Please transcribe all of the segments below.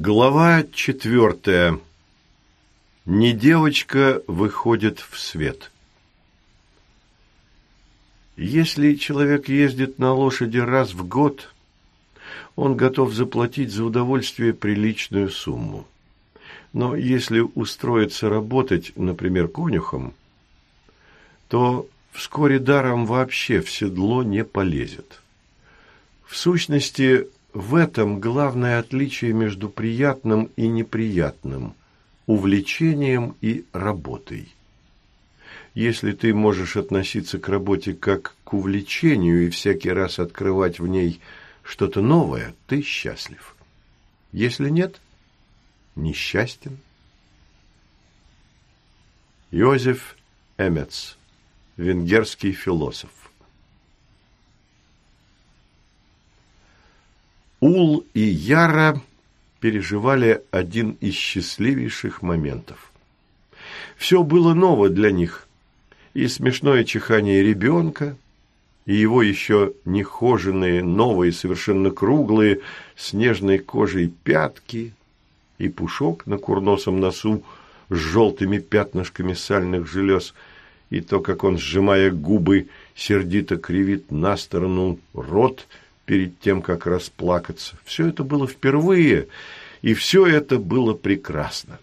Глава четвертая. Не девочка выходит в свет. Если человек ездит на лошади раз в год, он готов заплатить за удовольствие приличную сумму. Но если устроиться работать, например, конюхом, то вскоре даром вообще в седло не полезет. В сущности, в этом главное отличие между приятным и неприятным, увлечением и работой. Если ты можешь относиться к работе как к увлечению и всякий раз открывать в ней что-то новое, ты счастлив. Если нет, несчастен. Йозеф Эмец, венгерский философ Ул и Яра переживали один из счастливейших моментов. Все было ново для них. И смешное чихание ребенка, и его еще нехоженные, новые, совершенно круглые, с нежной кожей пятки, и пушок на курносом носу с желтыми пятнышками сальных желез, и то, как он, сжимая губы, сердито кривит на сторону рот – перед тем, как расплакаться. Все это было впервые, и все это было прекрасно.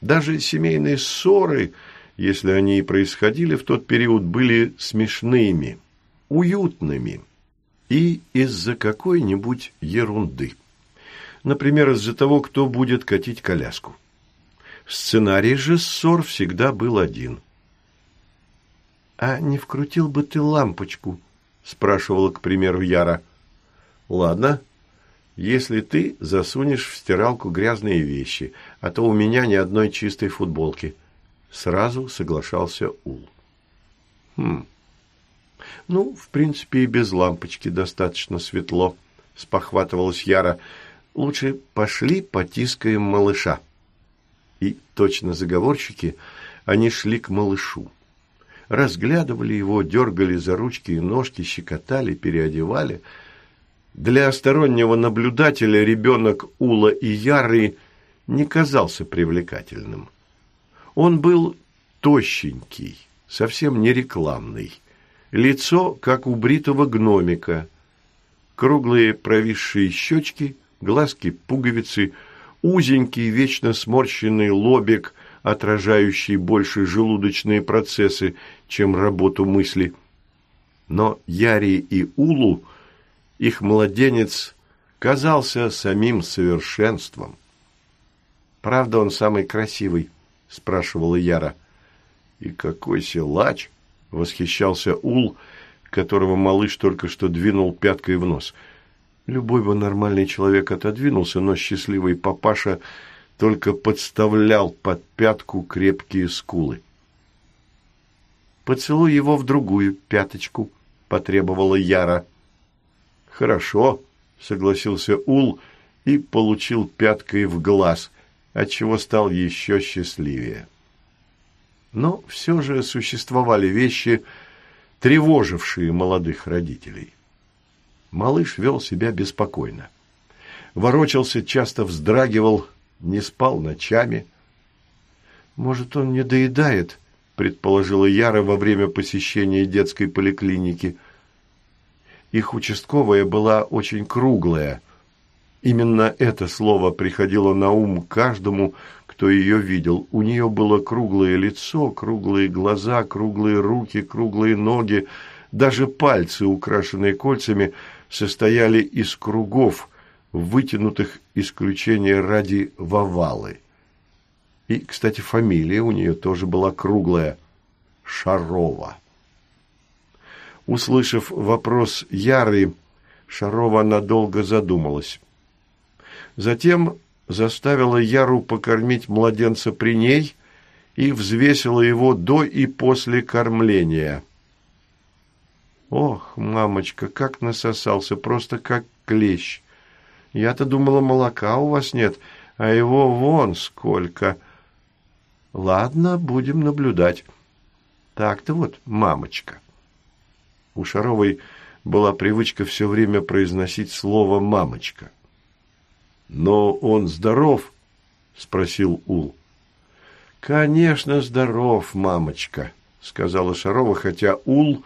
Даже семейные ссоры, если они и происходили в тот период, были смешными, уютными и из-за какой-нибудь ерунды. Например, из-за того, кто будет катить коляску. Сценарий же ссор всегда был один. «А не вкрутил бы ты лампочку?» – спрашивала, к примеру, Яра. Ладно, если ты засунешь в стиралку грязные вещи, а то у меня ни одной чистой футболки. Сразу соглашался Ул. Хм. Ну, в принципе, и без лампочки достаточно светло, спохватывалась Яра. Лучше пошли потискаем малыша. И точно заговорщики, они шли к малышу. Разглядывали его, дергали за ручки и ножки, щекотали, переодевали – для стороннего наблюдателя ребенок Ула и Яры не казался привлекательным. Он был тощенький, совсем не рекламный. Лицо, как у бритого гномика. Круглые провисшие щечки, глазки-пуговицы, узенький, вечно сморщенный лобик, отражающий больше желудочные процессы, чем работу мысли. Но Яре и Улу их младенец казался самим совершенством. «Правда, он самый красивый?» – спрашивала Яра. «И какой силач!» – восхищался Ул, которого малыш только что двинул пяткой в нос. Любой бы нормальный человек отодвинулся, но счастливый папаша только подставлял под пятку крепкие скулы. «Поцелуй его в другую пяточку», – потребовала Яра. «Хорошо», – согласился Ул и получил пяткой в глаз, отчего стал еще счастливее. Но все же существовали вещи, тревожившие молодых родителей. Малыш вел себя беспокойно. Ворочался, часто вздрагивал, не спал ночами. «Может, он не доедает?» – предположила Яра во время посещения детской поликлиники – их участковая была очень круглая. Именно это слово приходило на ум каждому, кто ее видел. У нее было круглое лицо, круглые глаза, круглые руки, круглые ноги. Даже пальцы, украшенные кольцами, состояли из кругов, вытянутых исключения ради вовалы. И, кстати, фамилия у нее тоже была круглая – Шарова. Услышав вопрос Яры, Шарова надолго задумалась. Затем заставила Яру покормить младенца при ней и взвесила его до и после кормления. Ох, мамочка, как насосался, просто как клещ. Я-то думала, молока у вас нет, а его вон сколько. Ладно, будем наблюдать. Так-то вот, мамочка. У Шаровой была привычка все время произносить слово «мамочка». «Но он здоров?» – спросил Ул. «Конечно, здоров, мамочка», – сказала Шарова, хотя Ул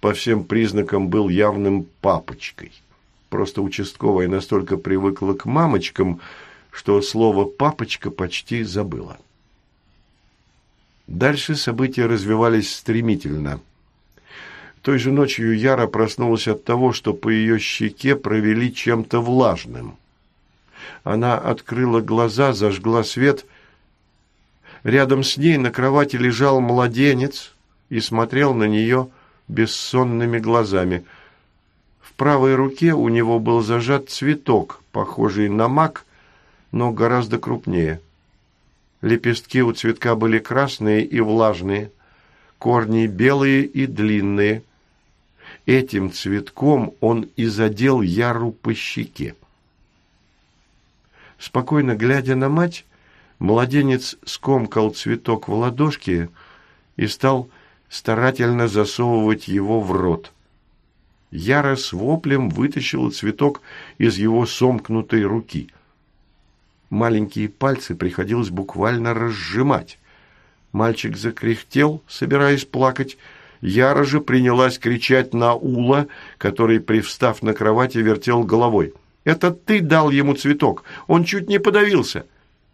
по всем признакам был явным папочкой. Просто участковая настолько привыкла к мамочкам, что слово «папочка» почти забыла. Дальше события развивались стремительно. Той же ночью Яра проснулась от того, что по ее щеке провели чем-то влажным. Она открыла глаза, зажгла свет. Рядом с ней на кровати лежал младенец и смотрел на нее бессонными глазами. В правой руке у него был зажат цветок, похожий на мак, но гораздо крупнее. Лепестки у цветка были красные и влажные, корни белые и длинные. Этим цветком он и задел Яру по щеке. Спокойно глядя на мать, младенец скомкал цветок в ладошке и стал старательно засовывать его в рот. Яра с воплем вытащила цветок из его сомкнутой руки. Маленькие пальцы приходилось буквально разжимать. Мальчик закряхтел, собираясь плакать. Яра же принялась кричать на Ула, который, привстав на кровати, вертел головой. Это ты дал ему цветок. Он чуть не подавился.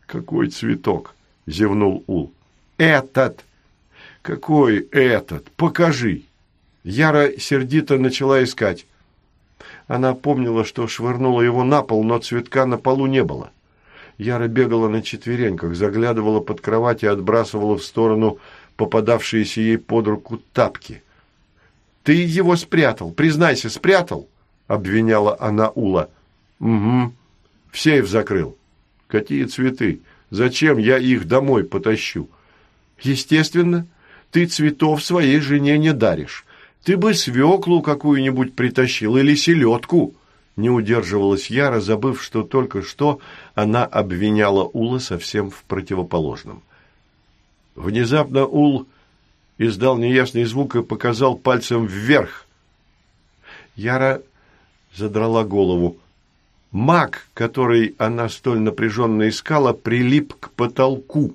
Какой цветок? Зевнул Ул. Этот. Какой этот? Покажи. Яра сердито начала искать. Она помнила, что швырнула его на пол, но цветка на полу не было. Яра бегала на четвереньках, заглядывала под кровать и отбрасывала в сторону попадавшиеся ей под руку тапки. «Ты его спрятал, признайся, спрятал!» — обвиняла она Ула. Угу. В сейф закрыл. Какие цветы? Зачем я их домой потащу? Естественно, ты цветов своей жене не даришь. Ты бы свеклу какую-нибудь притащил или селедку. Не удерживалась Яра, забыв, что только что она обвиняла Ула совсем в противоположном. Внезапно Ул издал неясный звук и показал пальцем вверх. Яра задрала голову. Маг, который она столь напряженно искала, прилип к потолку.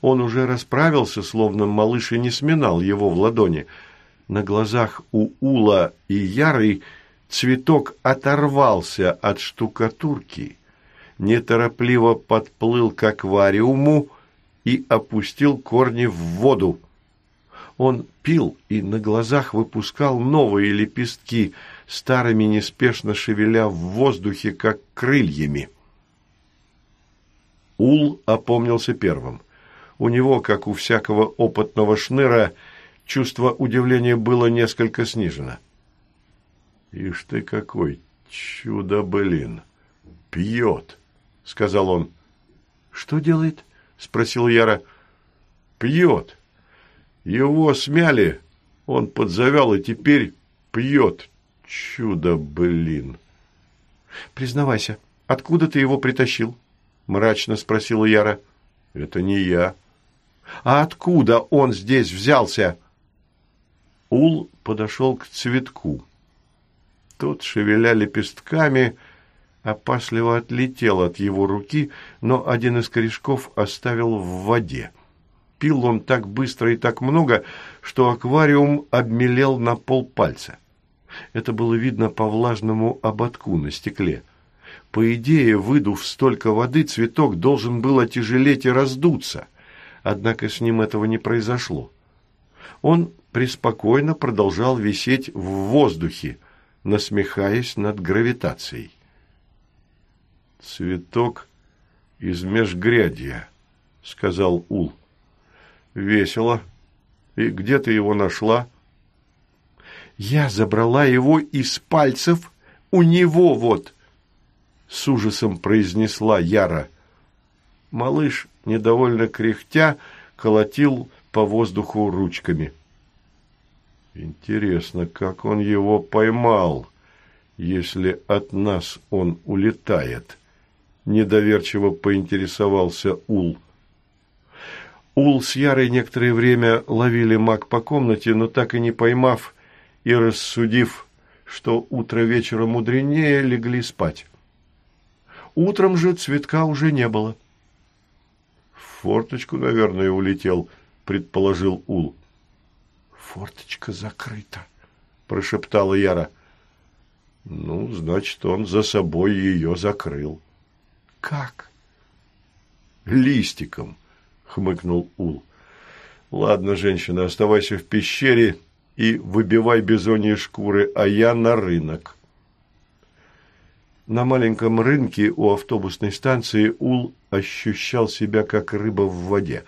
Он уже расправился, словно малыш и не сминал его в ладони. На глазах у Ула и Яры цветок оторвался от штукатурки, неторопливо подплыл к аквариуму и опустил корни в воду. Он пил и на глазах выпускал новые лепестки – старыми неспешно шевеля в воздухе, как крыльями. Ул опомнился первым. У него, как у всякого опытного шныра, чувство удивления было несколько снижено. «Ишь ты какой чудо, блин! Пьет!» — сказал он. «Что делает?» — спросил Яра. «Пьет. Его смяли, он подзавял и теперь пьет. Чудо, блин. Признавайся, откуда ты его притащил? Мрачно спросила Яра. Это не я. А откуда он здесь взялся? Ул подошел к цветку. Тот, шевеля лепестками, опасливо отлетел от его руки, но один из корешков оставил в воде. Пил он так быстро и так много, что аквариум обмелел на полпальца. Это было видно по влажному ободку на стекле. По идее, выдув столько воды, цветок должен был отяжелеть и раздуться. Однако с ним этого не произошло. Он преспокойно продолжал висеть в воздухе, насмехаясь над гравитацией. «Цветок из межгрядья», — сказал Ул. «Весело. И где ты его нашла?» Я забрала его из пальцев у него вот, с ужасом произнесла Яра. Малыш, недовольно кряхтя, колотил по воздуху ручками. Интересно, как он его поймал, если от нас он улетает? Недоверчиво поинтересовался Ул. Ул с Ярой некоторое время ловили маг по комнате, но так и не поймав, и, рассудив, что утро вечера мудренее, легли спать. Утром же цветка уже не было. Форточку, наверное, улетел, предположил Ул. Форточка закрыта, прошептала Яра. Ну, значит, он за собой ее закрыл. Как? Листиком, хмыкнул Ул. Ладно, женщина, оставайся в пещере и выбивай бизоньи шкуры, а я на рынок. На маленьком рынке у автобусной станции Ул ощущал себя как рыба в воде.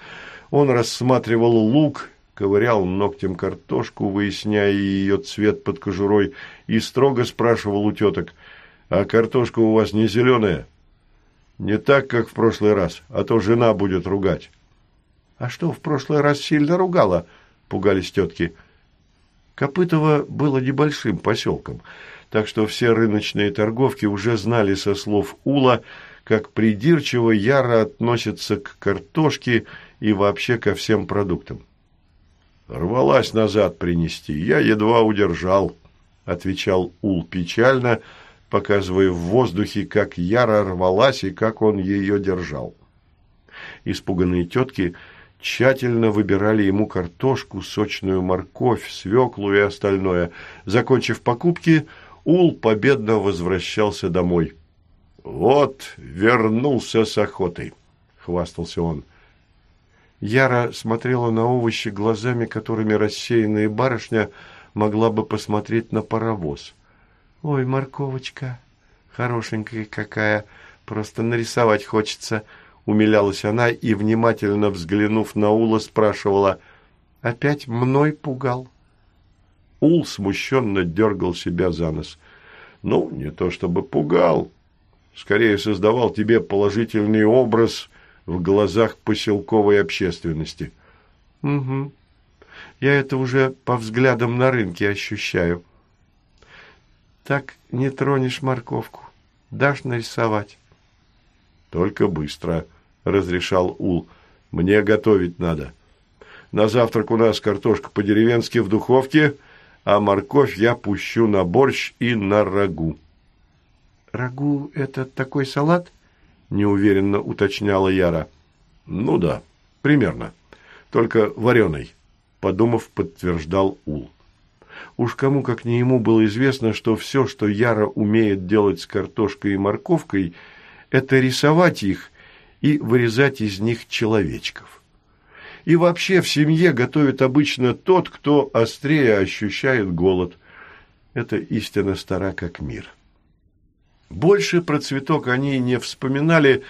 Он рассматривал лук, ковырял ногтем картошку, выясняя ее цвет под кожурой, и строго спрашивал у теток, «А картошка у вас не зеленая?» «Не так, как в прошлый раз, а то жена будет ругать». «А что, в прошлый раз сильно ругала?» – пугались тетки. Копытово было небольшим поселком – так что все рыночные торговки уже знали со слов Ула, как придирчиво Яра относится к картошке и вообще ко всем продуктам. «Рвалась назад принести, я едва удержал», — отвечал Ул печально, показывая в воздухе, как Яра рвалась и как он ее держал. Испуганные тетки тщательно выбирали ему картошку, сочную морковь, свеклу и остальное. Закончив покупки, Ул победно возвращался домой. «Вот, вернулся с охотой», — хвастался он. Яра смотрела на овощи глазами, которыми рассеянная барышня могла бы посмотреть на паровоз. «Ой, морковочка, хорошенькая какая, просто нарисовать хочется», — умилялась она и, внимательно взглянув на Ула, спрашивала, «Опять мной пугал?» Ул смущенно дергал себя за нос. Ну, не то чтобы пугал, скорее создавал тебе положительный образ в глазах поселковой общественности. Угу. Я это уже по взглядам на рынке ощущаю. Так не тронешь морковку. Дашь нарисовать? Только быстро, разрешал Ул. Мне готовить надо. На завтрак у нас картошка по-деревенски в духовке – а морковь я пущу на борщ и на рагу. «Рагу – это такой салат?» – неуверенно уточняла Яра. «Ну да, примерно. Только вареный», – подумав, подтверждал Ул. Уж кому как не ему было известно, что все, что Яра умеет делать с картошкой и морковкой, это рисовать их и вырезать из них человечков. И вообще в семье готовит обычно тот, кто острее ощущает голод. Это истина стара как мир. Больше про цветок они не вспоминали,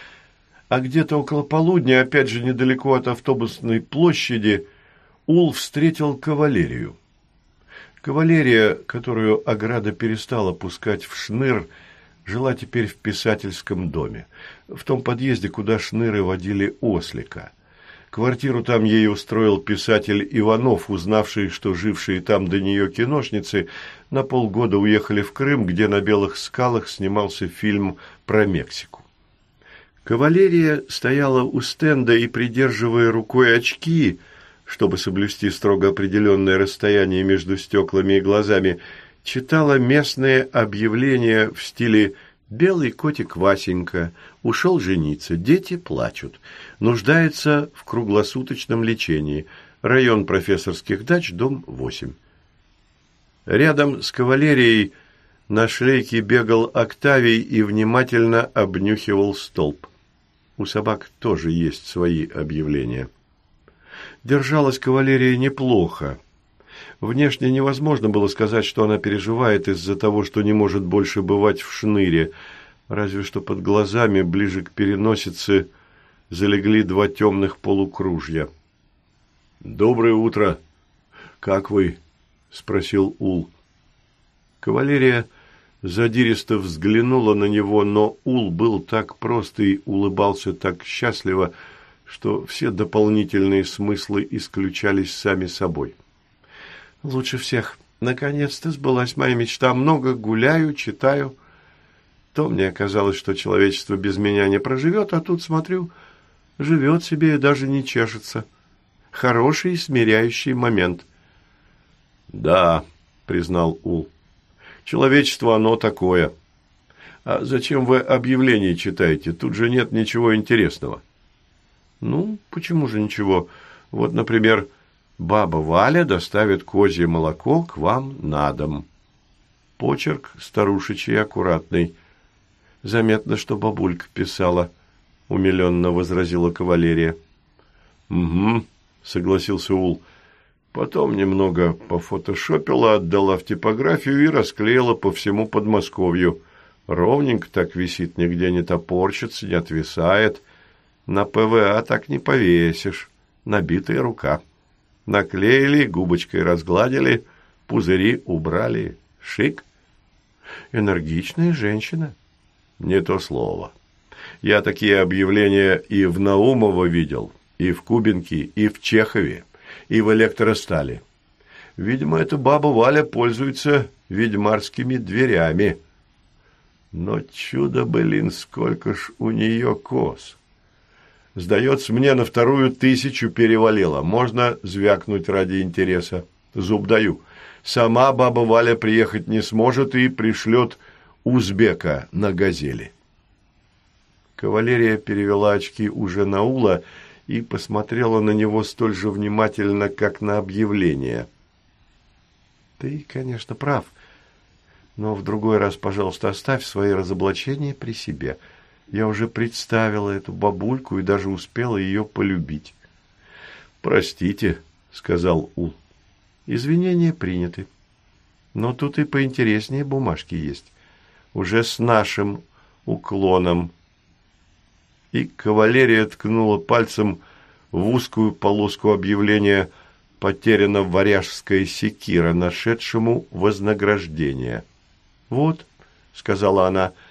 а где-то около полудня, опять же недалеко от автобусной площади, Ул встретил кавалерию. Кавалерия, которую ограда перестала пускать в шныр, жила теперь в писательском доме, в том подъезде, куда шныры водили ослика – Квартиру там ей устроил писатель Иванов, узнавший, что жившие там до нее киношницы на полгода уехали в Крым, где на Белых скалах снимался фильм про Мексику. Кавалерия стояла у стенда и, придерживая рукой очки, чтобы соблюсти строго определенное расстояние между стеклами и глазами, читала местные объявления в стиле «Белый котик Васенька», «Ушел жениться», «Дети плачут», нуждается в круглосуточном лечении. Район профессорских дач, дом 8. Рядом с кавалерией на шлейке бегал Октавий и внимательно обнюхивал столб. У собак тоже есть свои объявления. Держалась кавалерия неплохо. Внешне невозможно было сказать, что она переживает из-за того, что не может больше бывать в шныре, разве что под глазами, ближе к переносице, залегли два темных полукружья. «Доброе утро! Как вы?» – спросил Ул. Кавалерия задиристо взглянула на него, но Ул был так прост и улыбался так счастливо, что все дополнительные смыслы исключались сами собой. «Лучше всех. Наконец-то сбылась моя мечта. Много гуляю, читаю. То мне казалось, что человечество без меня не проживет, а тут смотрю – живет себе и даже не чешется. Хороший смиряющий момент. «Да», — признал Ул, — «человечество оно такое. А зачем вы объявление читаете? Тут же нет ничего интересного. Ну, почему же ничего? Вот, например, баба Валя доставит козье молоко к вам на дом. Почерк старушечий аккуратный. Заметно, что бабулька писала, умиленно возразила кавалерия. Угу, согласился Ул. Потом немного пофотошопила, отдала в типографию и расклеила по всему Подмосковью. Ровненько так висит, нигде не топорщится, не отвисает. На ПВА так не повесишь. Набитая рука. Наклеили, губочкой разгладили, пузыри убрали. Шик. Энергичная женщина. Не то слово. Я такие объявления и в Наумово видел, и в Кубинке, и в Чехове, и в Электростале. Видимо, эта баба Валя пользуется ведьмарскими дверями. Но чудо, блин, сколько ж у нее коз. Сдается мне, на вторую тысячу перевалило. Можно звякнуть ради интереса. Зуб даю. Сама баба Валя приехать не сможет и пришлет узбека на газели. Кавалерия перевела очки уже на Ула и посмотрела на него столь же внимательно, как на объявление. «Ты, конечно, прав, но в другой раз, пожалуйста, оставь свои разоблачения при себе. Я уже представила эту бабульку и даже успела ее полюбить». «Простите», — сказал Ул. «Извинения приняты. Но тут и поинтереснее бумажки есть. Уже с нашим уклоном» и кавалерия ткнула пальцем в узкую полоску объявления «Потеряна варяжская секира, нашедшему вознаграждение». «Вот», — сказала она, —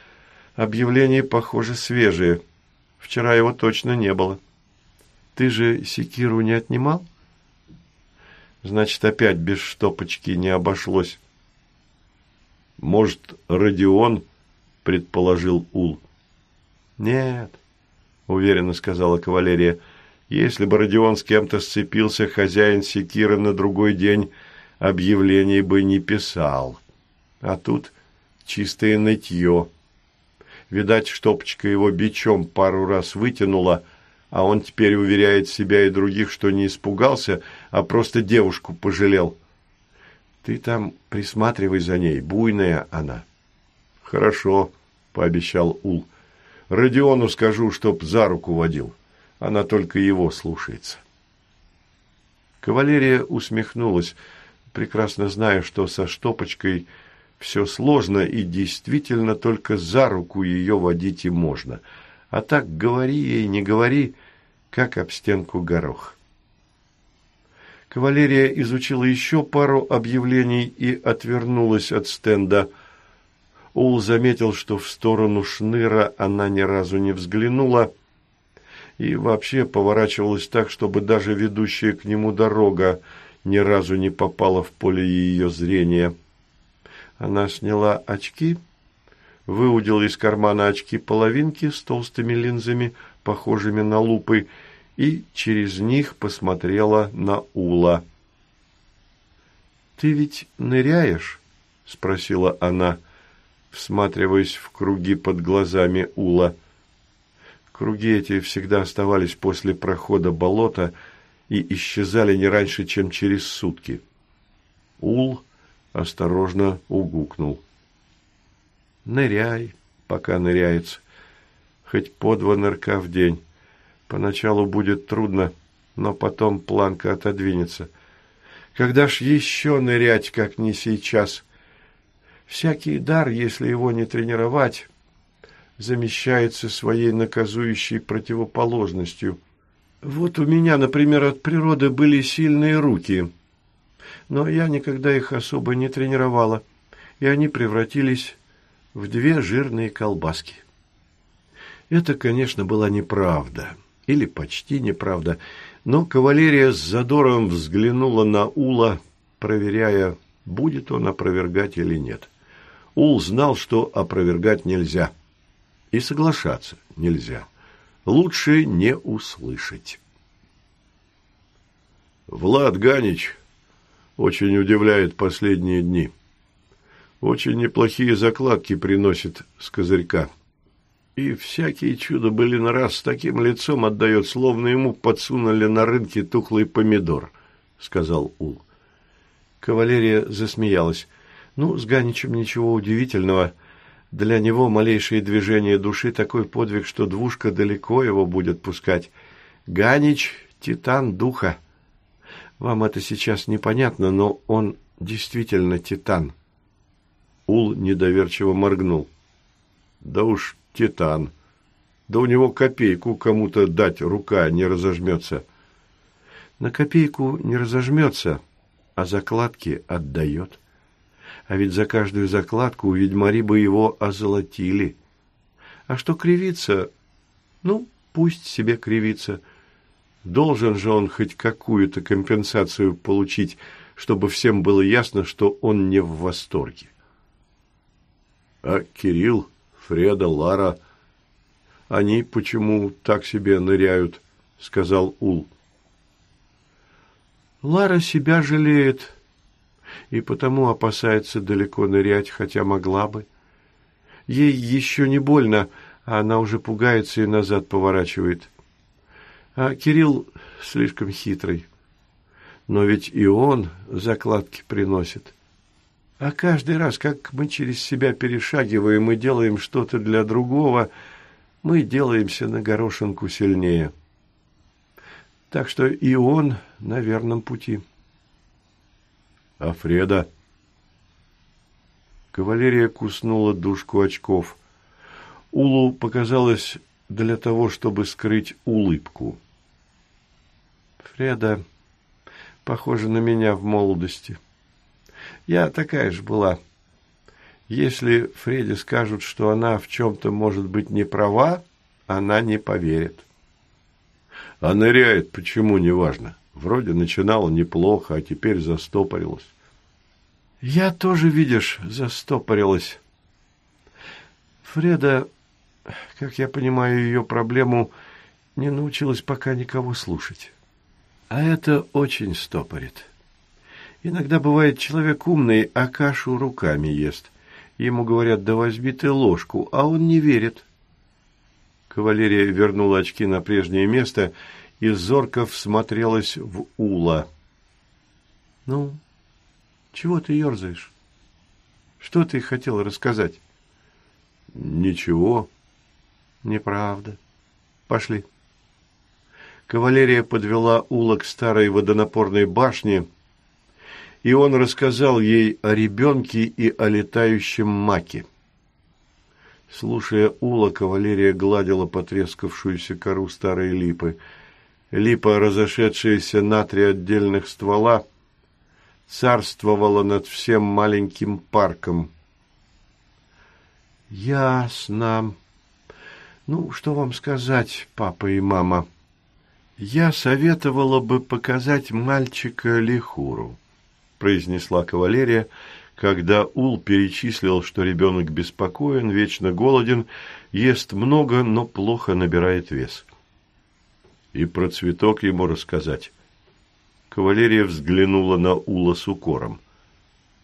«объявление, похоже, свежее. Вчера его точно не было. Ты же секиру не отнимал?» «Значит, опять без штопочки не обошлось». «Может, Родион?» — предположил Ул. «Нет, уверенно сказала кавалерия. Если бы Родион с кем-то сцепился, хозяин секира на другой день объявлений бы не писал. А тут чистое нытье. Видать, штопочка его бичом пару раз вытянула, а он теперь уверяет себя и других, что не испугался, а просто девушку пожалел. Ты там присматривай за ней, буйная она. Хорошо, пообещал Ул. Родиону скажу, чтоб за руку водил. Она только его слушается. Кавалерия усмехнулась, прекрасно зная, что со штопочкой все сложно и действительно только за руку ее водить и можно. А так говори ей, не говори, как об стенку горох. Кавалерия изучила еще пару объявлений и отвернулась от стенда – Ул заметил, что в сторону шныра она ни разу не взглянула и вообще поворачивалась так, чтобы даже ведущая к нему дорога ни разу не попала в поле ее зрения. Она сняла очки, выудила из кармана очки-половинки с толстыми линзами, похожими на лупы, и через них посмотрела на Ула. «Ты ведь ныряешь?» – спросила она всматриваясь в круги под глазами Ула. Круги эти всегда оставались после прохода болота и исчезали не раньше, чем через сутки. Ул осторожно угукнул. «Ныряй, пока ныряется. Хоть по два нырка в день. Поначалу будет трудно, но потом планка отодвинется. Когда ж еще нырять, как не сейчас?» Всякий дар, если его не тренировать, замещается своей наказующей противоположностью. Вот у меня, например, от природы были сильные руки, но я никогда их особо не тренировала, и они превратились в две жирные колбаски. Это, конечно, была неправда, или почти неправда, но кавалерия с задором взглянула на Ула, проверяя, будет он опровергать или нет. Ул знал, что опровергать нельзя. И соглашаться нельзя. Лучше не услышать. Влад Ганич очень удивляет последние дни. Очень неплохие закладки приносит с козырька. И всякие чудо были на раз с таким лицом отдает, словно ему подсунули на рынке тухлый помидор, — сказал Ул. Кавалерия засмеялась. Ну, с Ганичем ничего удивительного. Для него малейшее движение души такой подвиг, что двушка далеко его будет пускать. Ганич — титан духа. Вам это сейчас непонятно, но он действительно титан. Ул недоверчиво моргнул. Да уж титан. Да у него копейку кому-то дать рука не разожмется. На копейку не разожмется, а закладки отдает. А ведь за каждую закладку ведьмари бы его озолотили. А что кривится? Ну, пусть себе кривится. Должен же он хоть какую-то компенсацию получить, чтобы всем было ясно, что он не в восторге. А Кирилл, Фреда, Лара, они почему так себе ныряют, сказал Ул. Лара себя жалеет и потому опасается далеко нырять, хотя могла бы. Ей еще не больно, а она уже пугается и назад поворачивает. А Кирилл слишком хитрый. Но ведь и он закладки приносит. А каждый раз, как мы через себя перешагиваем и делаем что-то для другого, мы делаемся на горошинку сильнее. Так что и он на верном пути. А Фреда? Кавалерия куснула дужку очков. Улу показалось для того, чтобы скрыть улыбку. Фреда похожа на меня в молодости. Я такая же была. Если Фреде скажут, что она в чем-то может быть не права, она не поверит. А ныряет почему, неважно. Вроде начинала неплохо, а теперь застопорилась. Я тоже, видишь, застопорилась. Фреда, как я понимаю ее проблему, не научилась пока никого слушать. А это очень стопорит. Иногда бывает человек умный, а кашу руками ест. Ему говорят, да возьми ты ложку, а он не верит. Кавалерия вернула очки на прежнее место и зорко всмотрелась в Ула. «Ну, чего ты ерзаешь? Что ты хотел рассказать?» «Ничего». «Неправда. Пошли». Кавалерия подвела Ула к старой водонапорной башне, и он рассказал ей о ребенке и о летающем маке. Слушая Ула, кавалерия гладила потрескавшуюся кору старой липы. Липа, разошедшаяся на три отдельных ствола, царствовала над всем маленьким парком. «Ясно. Ну, что вам сказать, папа и мама?» «Я советовала бы показать мальчика Лихуру», – произнесла кавалерия, когда Ул перечислил, что ребенок беспокоен, вечно голоден, ест много, но плохо набирает вес. И про цветок ему рассказать. Кавалерия взглянула на Ула с укором.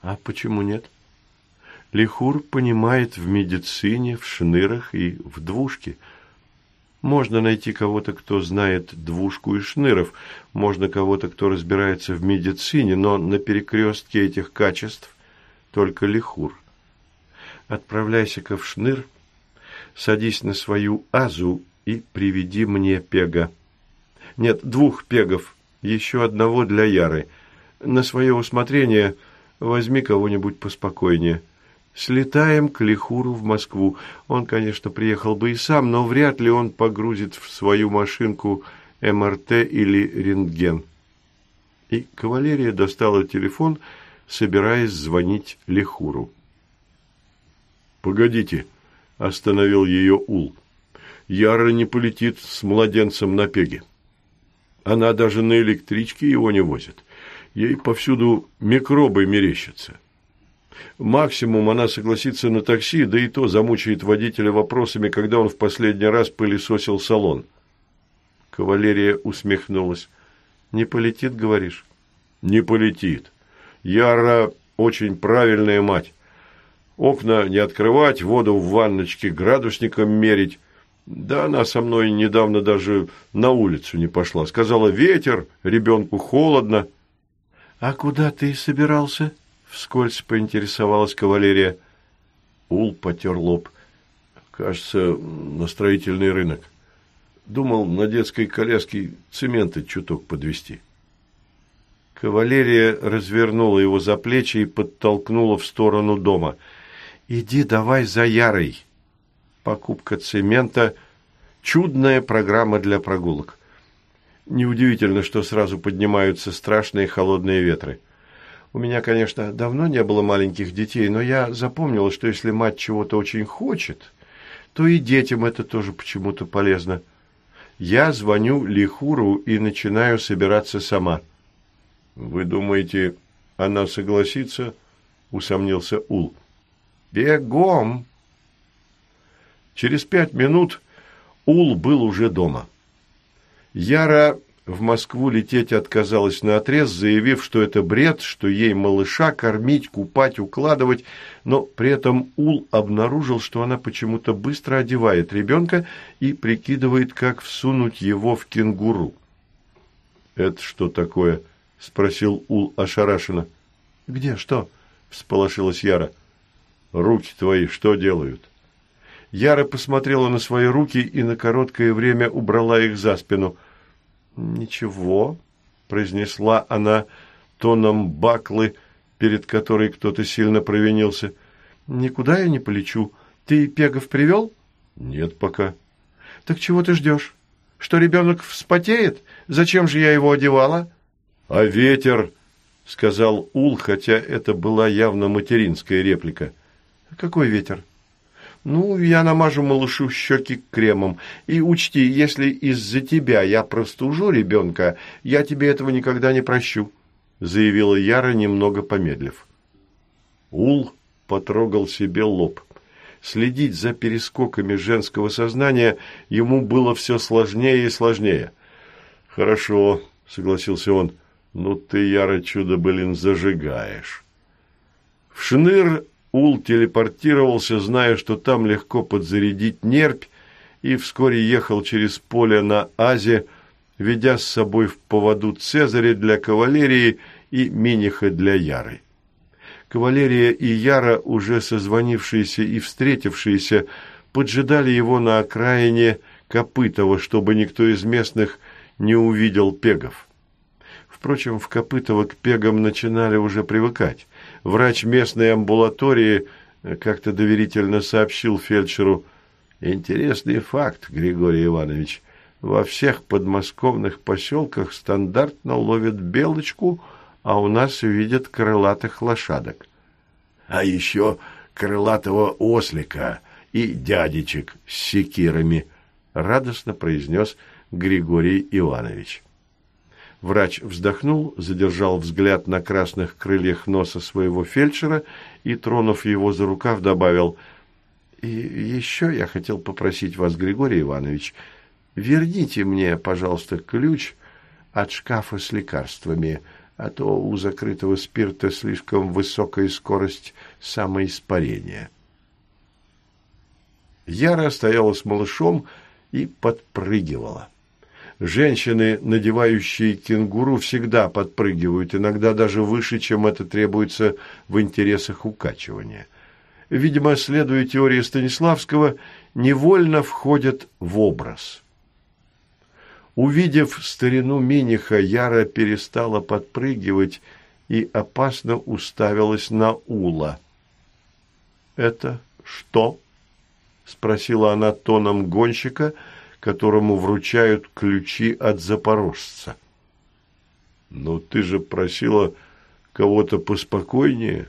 «А почему нет?» Лихур понимает в медицине, в шнырах и в двушке – можно найти кого-то, кто знает двушку и шныров, можно кого-то, кто разбирается в медицине, но на перекрестке этих качеств только лихур. Отправляйся-ка в шныр, садись на свою азу и приведи мне пега. Нет, двух пегов, еще одного для Яры. На свое усмотрение возьми кого-нибудь поспокойнее. Слетаем к Лихуру в Москву. Он, конечно, приехал бы и сам, но вряд ли он погрузит в свою машинку МРТ или рентген. И кавалерия достала телефон, собираясь звонить Лихуру. «Погодите», – остановил ее Ул. «Яра не полетит с младенцем на пеге. Она даже на электричке его не возит. Ей повсюду микробы мерещатся. Максимум она согласится на такси, да и то замучает водителя вопросами, когда он в последний раз пылесосил салон. Кавалерия усмехнулась. «Не полетит, говоришь?» «Не полетит. Яра очень правильная мать. Окна не открывать, воду в ванночке градусником мерить. Да она со мной недавно даже на улицу не пошла. Сказала, ветер, ребенку холодно. — А куда ты собирался? — вскользь поинтересовалась кавалерия. Ул потер лоб. Кажется, на строительный рынок. Думал, на детской коляске цементы чуток подвести. Кавалерия развернула его за плечи и подтолкнула в сторону дома. «Иди давай за Ярой!» Покупка цемента – чудная программа для прогулок. Неудивительно, что сразу поднимаются страшные холодные ветры. У меня, конечно, давно не было маленьких детей, но я запомнила, что если мать чего-то очень хочет, то и детям это тоже почему-то полезно. Я звоню Лихуру и начинаю собираться сама. «Вы думаете, она согласится?» – усомнился Ул. «Бегом!» Через пять минут Ул был уже дома. Яра в Москву лететь отказалась наотрез, заявив, что это бред, что ей малыша кормить, купать, укладывать, но при этом Ул обнаружил, что она почему-то быстро одевает ребенка и прикидывает, как всунуть его в кенгуру. «Это что такое?» – спросил Ул ошарашенно. «Где? Что?» – всполошилась Яра. «Руки твои что делают?» Яра посмотрела на свои руки и на короткое время убрала их за спину – «Ничего», – произнесла она тоном баклы, перед которой кто-то сильно провинился. «Никуда я не полечу. Ты Пегов привел?» «Нет пока». «Так чего ты ждешь? Что ребенок вспотеет? Зачем же я его одевала?» «А ветер?» – сказал Ул, хотя это была явно материнская реплика. «Какой ветер?» Ну, я намажу малышу щеки кремом. И учти, если из-за тебя я простужу ребенка, я тебе этого никогда не прощу», — заявила Яра, немного помедлив. Ул потрогал себе лоб. Следить за перескоками женского сознания ему было все сложнее и сложнее. «Хорошо», — согласился он, — «ну ты, Яра, чудо, блин, зажигаешь». В шныр Ул телепортировался, зная, что там легко подзарядить нерпь, и вскоре ехал через поле на Азе, ведя с собой в поводу Цезаря для кавалерии и Миниха для Яры. Кавалерия и Яра, уже созвонившиеся и встретившиеся, поджидали его на окраине Копытова, чтобы никто из местных не увидел пегов. Впрочем, в Копытово к пегам начинали уже привыкать. Врач местной амбулатории как-то доверительно сообщил фельдшеру «Интересный факт, Григорий Иванович. Во всех подмосковных поселках стандартно ловят белочку, а у нас видят крылатых лошадок». «А еще крылатого ослика и дядечек с секирами», — радостно произнес Григорий Иванович. Врач вздохнул, задержал взгляд на красных крыльях носа своего фельдшера и, тронув его за рукав, добавил «И еще я хотел попросить вас, Григорий Иванович, верните мне, пожалуйста, ключ от шкафа с лекарствами, а то у закрытого спирта слишком высокая скорость самоиспарения». Яра стояла с малышом и подпрыгивала. Женщины, надевающие кенгуру, всегда подпрыгивают, иногда даже выше, чем это требуется в интересах укачивания. Видимо, следуя теории Станиславского, невольно входят в образ. Увидев старину Миниха, Яра перестала подпрыгивать и опасно уставилась на Ула. «Это что?» – спросила она тоном гонщика – которому вручают ключи от запорожца. «Но ты же просила кого-то поспокойнее».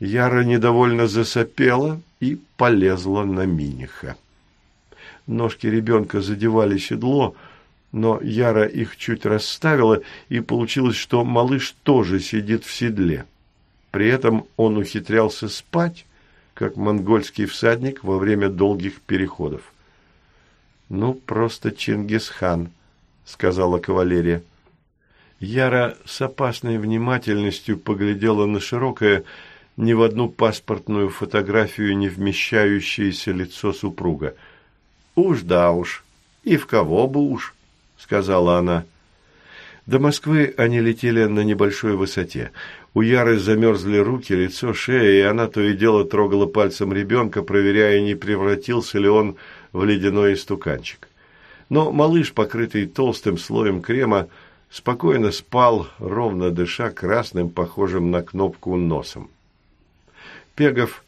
Яра недовольно засопела и полезла на Миниха. Ножки ребенка задевали седло, но Яра их чуть расставила, и получилось, что малыш тоже сидит в седле. При этом он ухитрялся спать, как монгольский всадник во время долгих переходов. «Ну, просто Чингисхан», — сказала кавалерия. Яра с опасной внимательностью поглядела на широкое, ни в одну паспортную фотографию не вмещающееся лицо супруга. «Уж да уж, и в кого бы уж», — сказала она. До Москвы они летели на небольшой высоте. У Яры замерзли руки, лицо, шея, и она то и дело трогала пальцем ребенка, проверяя, не превратился ли он в ледяной истуканчик. Но малыш, покрытый толстым слоем крема, спокойно спал, ровно дыша красным, похожим на кнопку носом. Пегов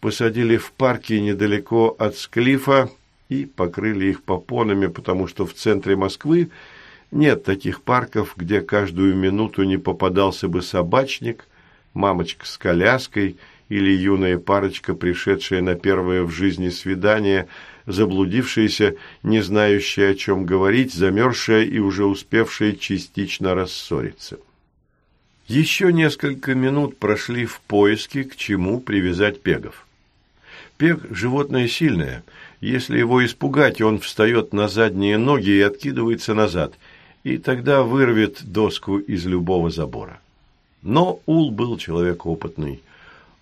посадили в парке недалеко от Склифа и покрыли их попонами, потому что в центре Москвы нет таких парков, где каждую минуту не попадался бы собачник, мамочка с коляской или юная парочка, пришедшая на первое в жизни свидание, заблудившаяся, не знающая, о чем говорить, замерзшая и уже успевшая частично рассориться. Еще несколько минут прошли в поиске, к чему привязать пегов. Пег – животное сильное. Если его испугать, он встает на задние ноги и откидывается назад – и тогда вырвет доску из любого забора. Но Ул был человек опытный.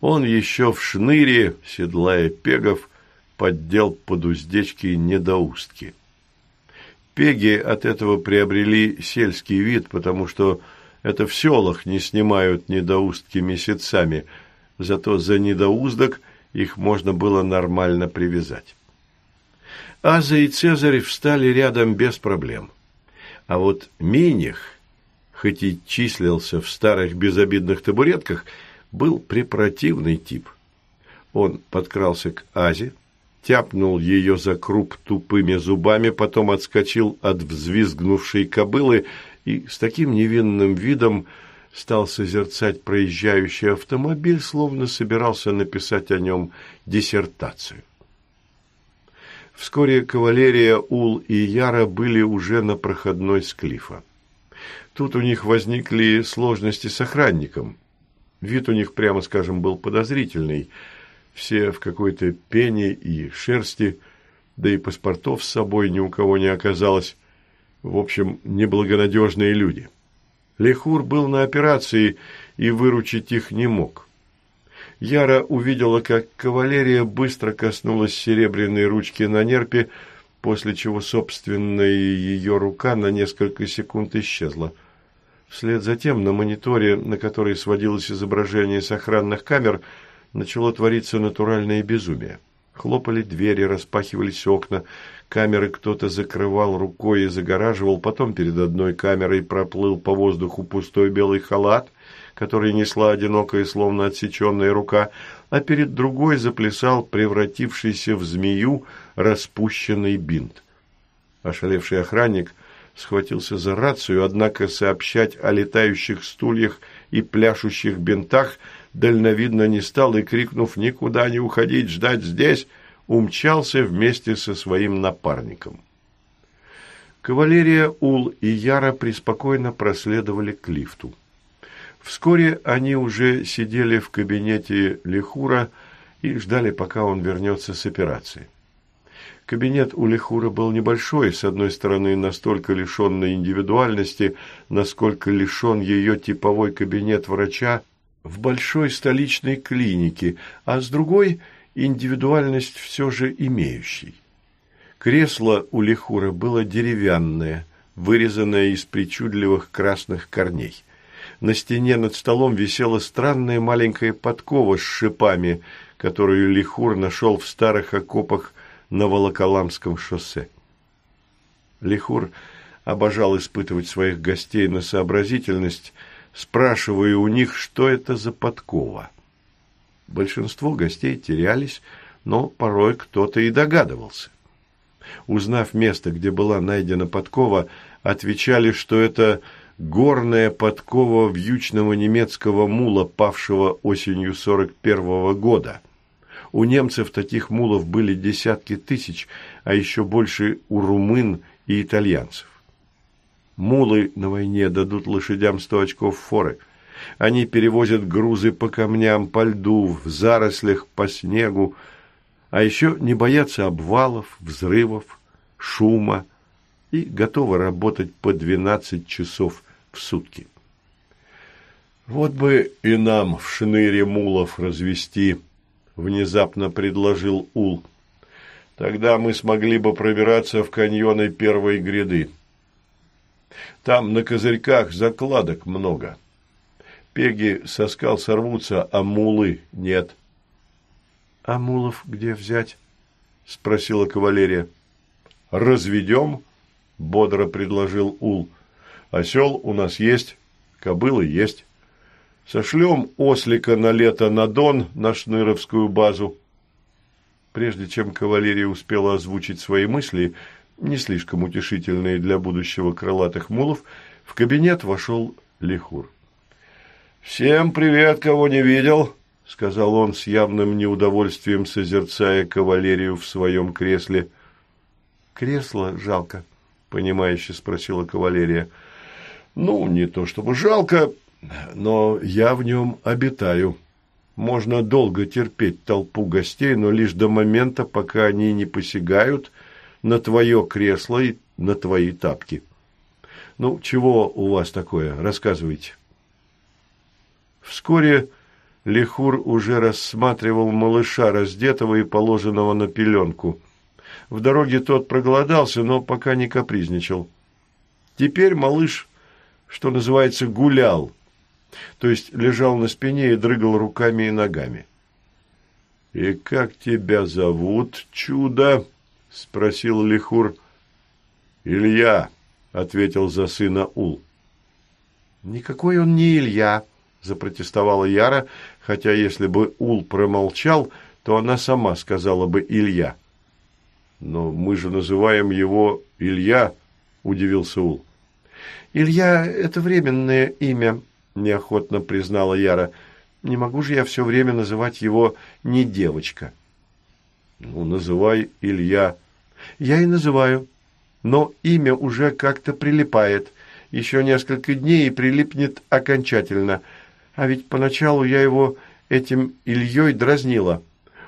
Он еще в шныре, седлая пегов, поддел под уздечки недоустки. Пеги от этого приобрели сельский вид, потому что это в селах не снимают недоустки месяцами, зато за недоуздок их можно было нормально привязать. Аза и Цезарь встали рядом без проблем. А вот Миних, хоть и числился в старых безобидных табуретках, был препротивный тип. Он подкрался к Азе, тяпнул ее за круп тупыми зубами, потом отскочил от взвизгнувшей кобылы и с таким невинным видом стал созерцать проезжающий автомобиль, словно собирался написать о нем диссертацию. Вскоре кавалерия Ул и Яра были уже на проходной с. Тут у них возникли сложности с охранником. Вид у них, прямо скажем, был подозрительный. Все в какой-то пене и шерсти, да и паспортов с собой ни у кого не оказалось. В общем, неблагонадежные люди. Лехур был на операции и выручить их не мог. Яра увидела, как кавалерия быстро коснулась серебряной ручки на нерпе, после чего собственная ее рука на несколько секунд исчезла. Вслед за тем на мониторе, на который сводилось изображение с охранных камер, начало твориться натуральное безумие. Хлопали двери, распахивались окна, камеры кто-то закрывал рукой и загораживал, потом перед одной камерой проплыл по воздуху пустой белый халат – который несла одинокая, словно отсеченная рука, а перед другой заплясал превратившийся в змею распущенный бинт. Ошалевший охранник схватился за рацию, однако сообщать о летающих стульях и пляшущих бинтах дальновидно не стал и, крикнув «Никуда не уходить, ждать здесь!», умчался вместе со своим напарником. Кавалерия Ул и Яра преспокойно проследовали к лифту. Вскоре они уже сидели в кабинете Лихура и ждали, пока он вернется с операции. Кабинет у Лихура был небольшой, с одной стороны настолько лишенной индивидуальности, насколько лишен ее типовой кабинет врача в большой столичной клинике, а с другой – индивидуальность все же имеющий. Кресло у Лихура было деревянное, вырезанное из причудливых красных корней – на стене над столом висела странная маленькая подкова с шипами, которую Лихур нашел в старых окопах на Волоколамском шоссе. Лихур обожал испытывать своих гостей на сообразительность, спрашивая у них, что это за подкова. Большинство гостей терялись, но порой кто-то и догадывался. Узнав место, где была найдена подкова, отвечали, что это горная подкова вьючного немецкого мула, павшего осенью 41 -го года. У немцев таких мулов были десятки тысяч, а еще больше у румын и итальянцев. Мулы на войне дадут лошадям сто очков форы. Они перевозят грузы по камням, по льду, в зарослях, по снегу, а еще не боятся обвалов, взрывов, шума и готовы работать по 12 часов в сутки. «Вот бы и нам в шныре мулов развести», – внезапно предложил Ул. «Тогда мы смогли бы пробираться в каньоны первой гряды. Там на козырьках закладок много. Пеги со скал сорвутся, а мулы нет». «А мулов где взять?» – спросила кавалерия. «Разведем», – бодро предложил Ул. «Осел у нас есть, кобылы есть». Сошлем ослика на лето на Дон, на Шныровскую базу. Прежде чем кавалерия успела озвучить свои мысли, не слишком утешительные для будущего крылатых мулов, в кабинет вошел Лихур. «Всем привет, кого не видел!» — сказал он с явным неудовольствием, созерцая кавалерию в своем кресле. «Кресло жалко», — понимающе спросила кавалерия. «Ну, не то чтобы жалко, но я в нем обитаю. Можно долго терпеть толпу гостей, но лишь до момента, пока они не посягают на твое кресло и на твои тапки. Ну, чего у вас такое? Рассказывайте. Вскоре Лихур уже рассматривал малыша, раздетого и положенного на пеленку. В дороге тот проголодался, но пока не капризничал. Теперь малыш, что называется, гулял – то есть лежал на спине и дрыгал руками и ногами. «И как тебя зовут, чудо?» – спросил Лихур. «Илья», – ответил за сына Ул. «Никакой он не Илья», – запротестовала Яра, хотя если бы Ул промолчал, то она сама сказала бы Илья. «Но мы же называем его Илья», – удивился Ул. «Илья – это временное имя», – неохотно признала Яра. «Не могу же я все время называть его не девочка». «Ну, называй Илья». «Я и называю. Но имя уже как-то прилипает. Еще несколько дней и прилипнет окончательно. А ведь поначалу я его этим Ильей дразнила.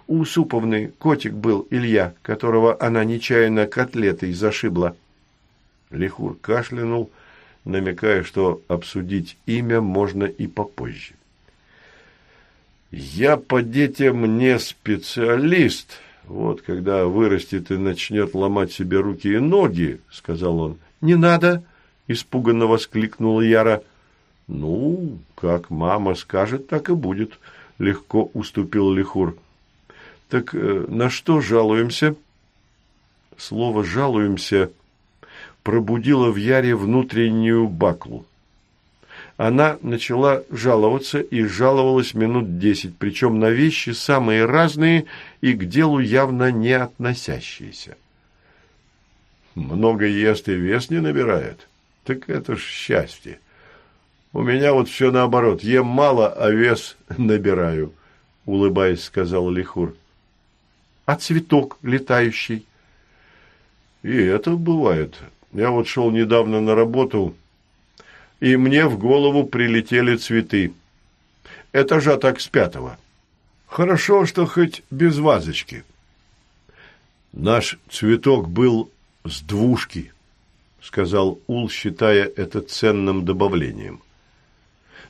У Суповны котик был Илья, которого она нечаянно котлетой зашибла». Лихур кашлянул, намекая, что обсудить имя можно и попозже. «Я по детям не специалист. Вот когда вырастет и начнет ломать себе руки и ноги, — сказал он. — Не надо! — испуганно воскликнула Яра. — Ну, как мама скажет, так и будет, — легко уступил Лихур. — Так э, на что жалуемся? Слово «жалуемся» пробудила в Яре внутреннюю баклу. Она начала жаловаться и жаловалась минут десять, причем на вещи самые разные и к делу явно не относящиеся. Много ест и вес не набирает. Так это ж счастье. У меня вот все наоборот. Ем мало, а вес набираю, улыбаясь, сказал Лихур. А цветок летающий? И это бывает. Я вот шел недавно на работу, и мне в голову прилетели цветы. Этажа так с пятого. Хорошо, что хоть без вазочки. Наш цветок был с двушки, сказал Ул, считая это ценным добавлением.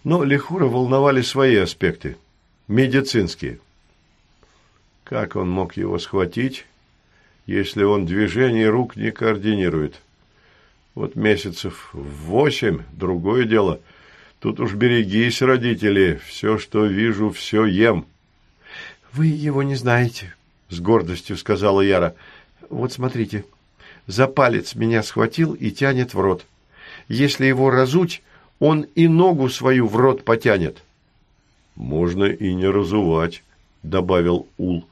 Но Лихура волновали свои аспекты, медицинские. Как он мог его схватить, если он движение рук не координирует? Вот месяцев восемь, другое дело. Тут уж берегись, родители, все, что вижу, все ем. Вы его не знаете, с гордостью сказала Яра. Вот смотрите, за палец меня схватил и тянет в рот. Если его разуть, он и ногу свою в рот потянет. Можно и не разувать, добавил Ул.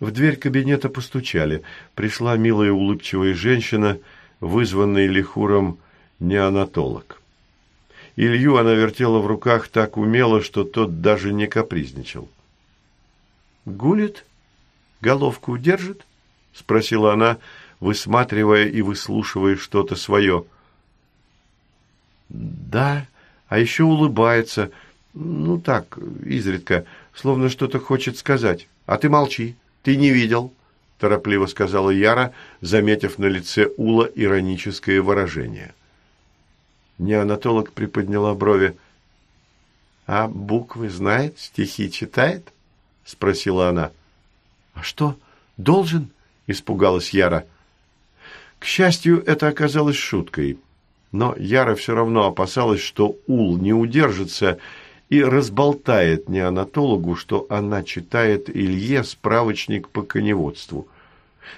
В дверь кабинета постучали. Пришла милая улыбчивая женщина – вызванный лихуром неонатолог. Илью она вертела в руках так умело, что тот даже не капризничал. «Гулит? Головку держит?» – спросила она, высматривая и выслушивая что-то свое. «Да, а еще улыбается. Ну так, изредка, словно что-то хочет сказать. А ты молчи, ты не видел». – торопливо сказала Яра, заметив на лице Ула ироническое выражение. Неонатолог приподняла брови. А буквы знает, стихи читает? Спросила она. А что, должен? Испугалась Яра. К счастью, это оказалось шуткой. Но Яра все равно опасалась, что Ул не удержится и разболтает неонатологу, что она читает Илье справочник по коневодству.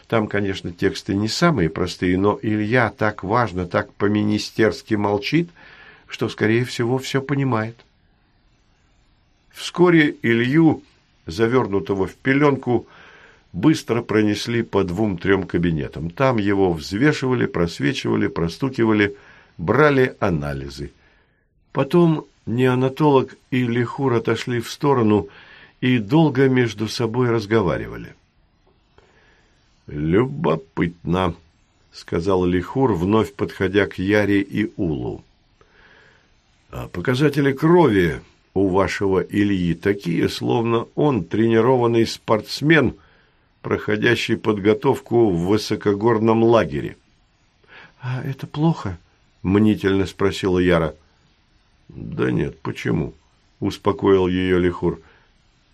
Там, конечно, тексты не самые простые, но Илья так важно, так по-министерски молчит, что, скорее всего, все понимает. Вскоре Илью, завернутого в пеленку, быстро пронесли по двум-трем кабинетам. Там его взвешивали, просвечивали, простукивали, брали анализы. Потом неонатолог и Лихур отошли в сторону и долго между собой разговаривали. «Любопытно», — сказал Лихур, вновь подходя к Яре и Улу. «А показатели крови у вашего Ильи такие, словно он тренированный спортсмен, проходящий подготовку в высокогорном лагере». «А это плохо?» — мнительно спросила Яра. «Да нет, почему?» – успокоил ее Лихур.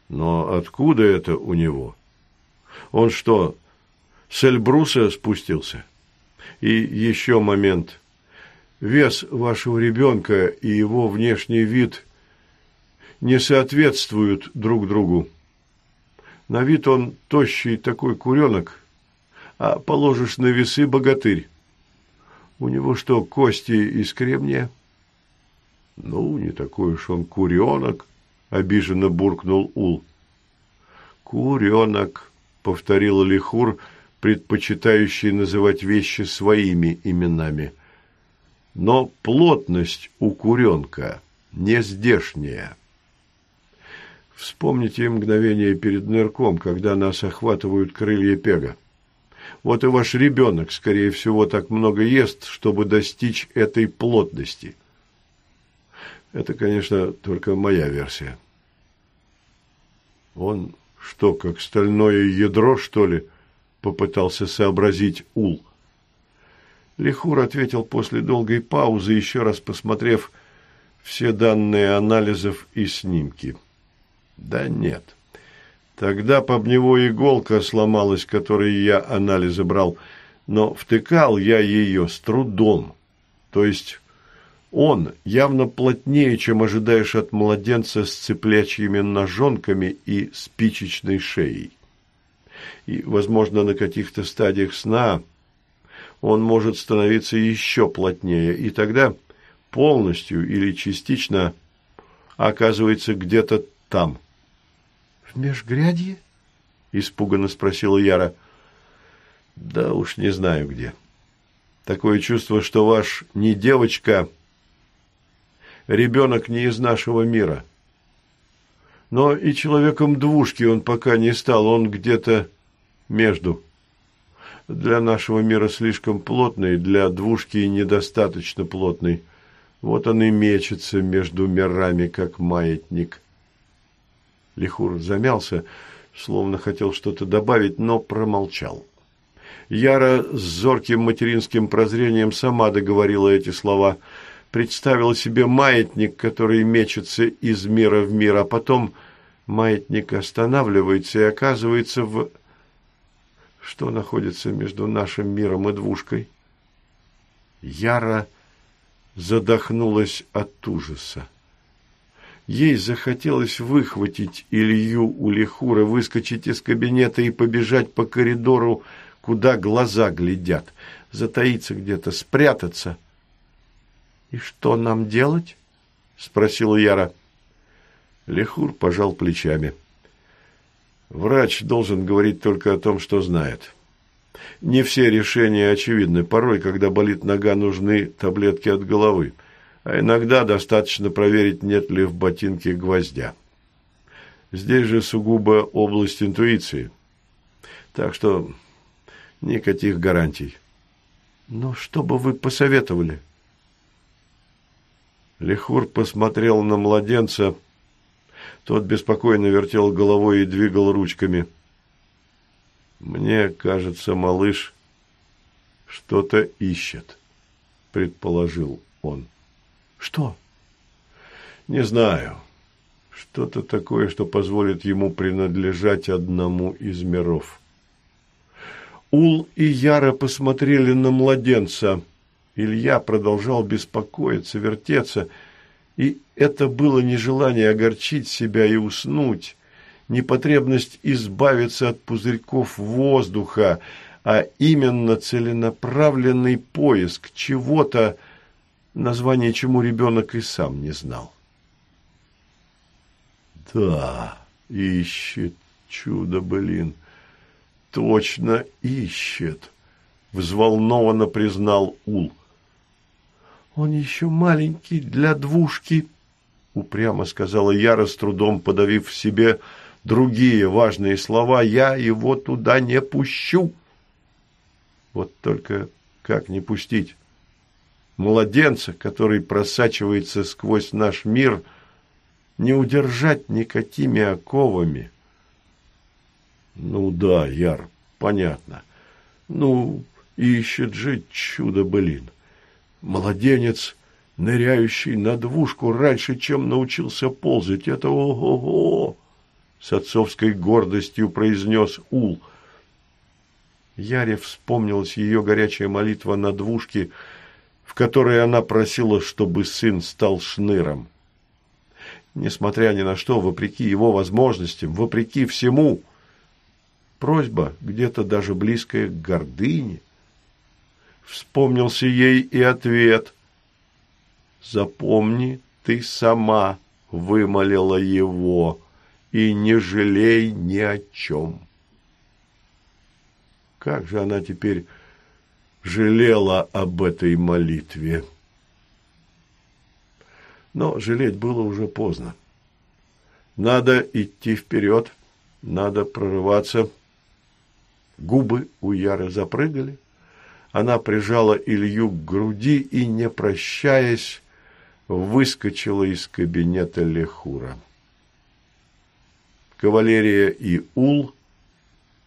«Но откуда это у него? Он что, с Эльбруса спустился? И еще момент. Вес вашего ребенка и его внешний вид не соответствуют друг другу. На вид он тощий такой куренок, а положишь на весы богатырь. У него что, кости из кремния?» Ну, не такой уж он куренок, обиженно буркнул Ул. Куренок, повторил Лихур, предпочитающий называть вещи своими именами. Но плотность у куренка не здешняя. Вспомните мгновение перед нырком, когда нас охватывают крылья пега. Вот и ваш ребенок, скорее всего, так много ест, чтобы достичь этой плотности. Это, конечно, только моя версия. Он что, как стальное ядро, что ли? Попытался сообразить Ул. Лихур ответил после долгой паузы, еще раз посмотрев все данные анализов и снимки. Да нет. Тогда под него иголка сломалась, которой я анализы брал, но втыкал я ее с трудом. То есть он явно плотнее, чем ожидаешь от младенца с цыплячьими ножонками и спичечной шеей. И, возможно, на каких-то стадиях сна он может становиться еще плотнее, и тогда полностью или частично оказывается где-то там. — В межгрядье? — испуганно спросила Яра. — Да уж не знаю где. Такое чувство, что ваш не девочка, ребенок не из нашего мира. Но и человеком двушки он пока не стал, он где-то между. Для нашего мира слишком плотный, для двушки недостаточно плотный. Вот он и мечется между мирами, как маятник. Лихур замялся, словно хотел что-то добавить, но промолчал. Яра с зорким материнским прозрением сама договорила эти слова – представила себе маятник, который мечется из мира в мир, а потом маятник останавливается и оказывается в... Что находится между нашим миром и двушкой? Яра задохнулась от ужаса. Ей захотелось выхватить Илью у Лихура, выскочить из кабинета и побежать по коридору, куда глаза глядят, затаиться где-то, спрятаться. «И что нам делать?» – спросила Яра. Лехур пожал плечами. «Врач должен говорить только о том, что знает. Не все решения очевидны. Порой, когда болит нога, нужны таблетки от головы. А иногда достаточно проверить, нет ли в ботинке гвоздя. Здесь же сугубо область интуиции. Так что никаких гарантий. Но что бы вы посоветовали?» Лихур посмотрел на младенца. Тот беспокойно вертел головой и двигал ручками. «Мне кажется, малыш что-то ищет», — предположил он. «Что?» «Не знаю. Что-то такое, что позволит ему принадлежать одному из миров. Ул и Яра посмотрели на младенца. Илья продолжал беспокоиться, вертеться, и это было нежелание огорчить себя и уснуть, непотребность избавиться от пузырьков воздуха, а именно целенаправленный поиск чего-то, название чему ребенок и сам не знал. Да, ищет чудо, блин, точно ищет, взволнованно признал Ул. Он еще маленький для двушки, упрямо сказала Яра, с трудом подавив в себе другие важные слова. Я его туда не пущу. Вот только как не пустить? Младенца, который просачивается сквозь наш мир, не удержать никакими оковами. Ну да, Яр, понятно. Ну, ищет же чудо, блин. Младенец, ныряющий на двушку раньше, чем научился ползать. Это ого-го! С отцовской гордостью произнес Ул – Яре вспомнилась ее горячая молитва на двушке, в которой она просила, чтобы сын стал шныром. Несмотря ни на что, вопреки его возможностям, вопреки всему, просьба, где-то даже близкая к гордыне, вспомнился ей и ответ. «Запомни, ты сама вымолила его, и не жалей ни о чем». Как же она теперь жалела об этой молитве. Но жалеть было уже поздно. Надо идти вперед, надо прорываться. Губы у Яры запрыгали. Она прижала Илью к груди и, не прощаясь, выскочила из кабинета Лехура. Кавалерия и Ул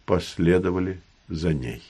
последовали за ней.